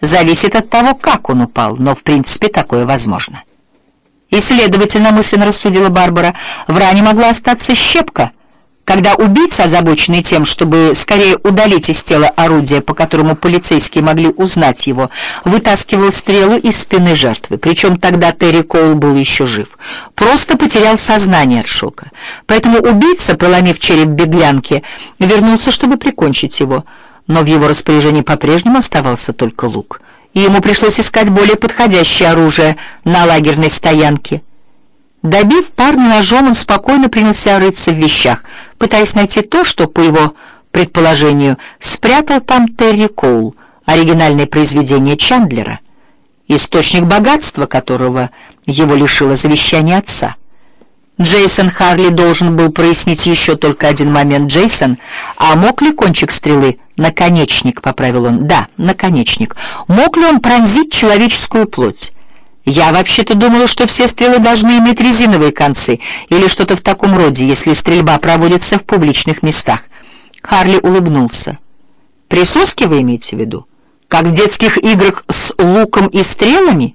Зависит от того, как он упал, но в принципе такое возможно. И, следовательно, мысленно рассудила Барбара, в ране могла остаться щепка, когда убийца, озабоченный тем, чтобы скорее удалить из тела орудие, по которому полицейские могли узнать его, вытаскивал стрелу из спины жертвы. Причем тогда Терри Коул был еще жив. Просто потерял сознание от шока. Поэтому убийца, проломив череп беглянки, вернулся, чтобы прикончить его. Но в его распоряжении по-прежнему оставался только лук. И ему пришлось искать более подходящее оружие на лагерной стоянке. Добив парня ножом, он спокойно принялся рыться в вещах, пытаясь найти то, что, по его предположению, спрятал там Терри Коул, оригинальное произведение Чандлера, источник богатства которого его лишило завещание отца. Джейсон Харли должен был прояснить еще только один момент. Джейсон, а мог ли кончик стрелы, наконечник, поправил он, да, наконечник, мог ли он пронзить человеческую плоть? Я вообще-то думала, что все стрелы должны иметь резиновые концы или что-то в таком роде, если стрельба проводится в публичных местах. Харли улыбнулся. Присоски вы имеете в виду? Как в детских играх с луком и стрелами?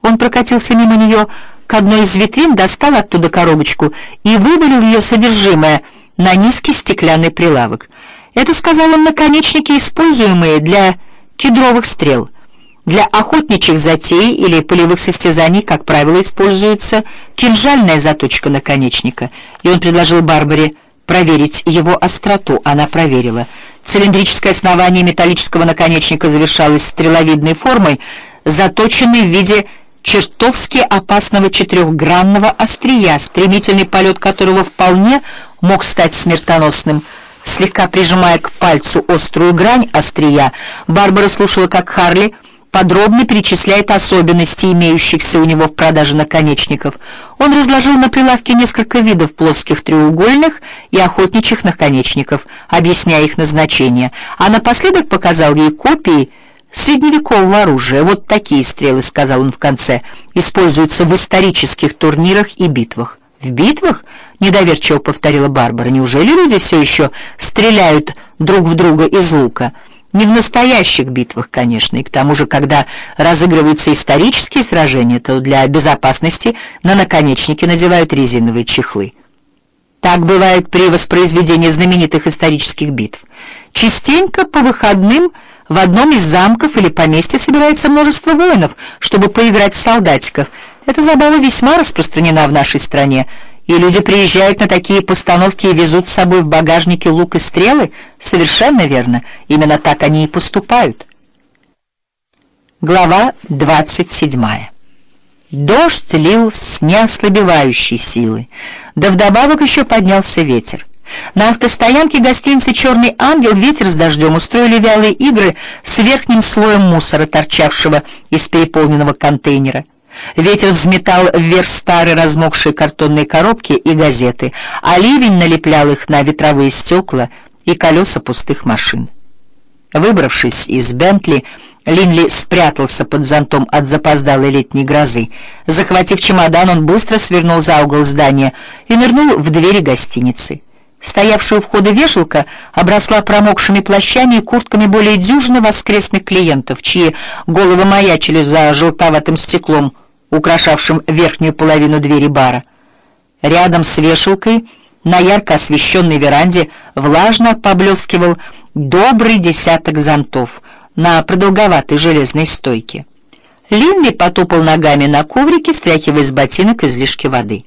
Он прокатился мимо нее к одной из витрин, достал оттуда коробочку и вывалил ее содержимое на низкий стеклянный прилавок. Это, сказал он, наконечники, используемые для кедровых стрел. Для охотничьих затей или полевых состязаний, как правило, используется кинжальная заточка наконечника, и он предложил Барбаре проверить его остроту. Она проверила. Цилиндрическое основание металлического наконечника завершалось стреловидной формой, заточенной в виде чертовски опасного четырехгранного острия, стремительный полет которого вполне мог стать смертоносным. Слегка прижимая к пальцу острую грань острия, Барбара слушала, как Харли подробно перечисляет особенности имеющихся у него в продаже наконечников. Он разложил на прилавке несколько видов плоских треугольных и охотничьих наконечников, объясняя их назначение, а напоследок показал ей копии средневекового оружия. Вот такие стрелы, сказал он в конце, используются в исторических турнирах и битвах. В битвах? недоверчиво повторила Барбара. Неужели люди все еще стреляют друг в друга из лука? Не в настоящих битвах, конечно, и к тому же, когда разыгрываются исторические сражения, то для безопасности на наконечники надевают резиновые чехлы. Так бывает при воспроизведении знаменитых исторических битв. Частенько по выходным в одном из замков или поместья собирается множество воинов, чтобы поиграть в солдатиков. Эта забава весьма распространена в нашей стране и люди приезжают на такие постановки и везут с собой в багажнике лук и стрелы? Совершенно верно. Именно так они и поступают. Глава 27. Дождь лил с неослабевающей силы. Да вдобавок еще поднялся ветер. На автостоянке гостиницы «Черный ангел» ветер с дождем устроили вялые игры с верхним слоем мусора, торчавшего из переполненного контейнера. Ветер взметал вверх старые размокшие картонные коробки и газеты, а ливень налеплял их на ветровые стекла и колеса пустых машин. Выбравшись из Бентли, Линли спрятался под зонтом от запоздалой летней грозы. Захватив чемодан, он быстро свернул за угол здания и нырнул в двери гостиницы. Стоявшая у входа вешалка обросла промокшими плащами и куртками более дюжины воскресных клиентов, чьи головы маячили за желтоватым стеклом, украшавшим верхнюю половину двери бара. Рядом с вешалкой на ярко освещенной веранде влажно поблескивал добрый десяток зонтов на продолговатой железной стойке. Линли потопал ногами на коврике, стряхивая с ботинок излишки воды.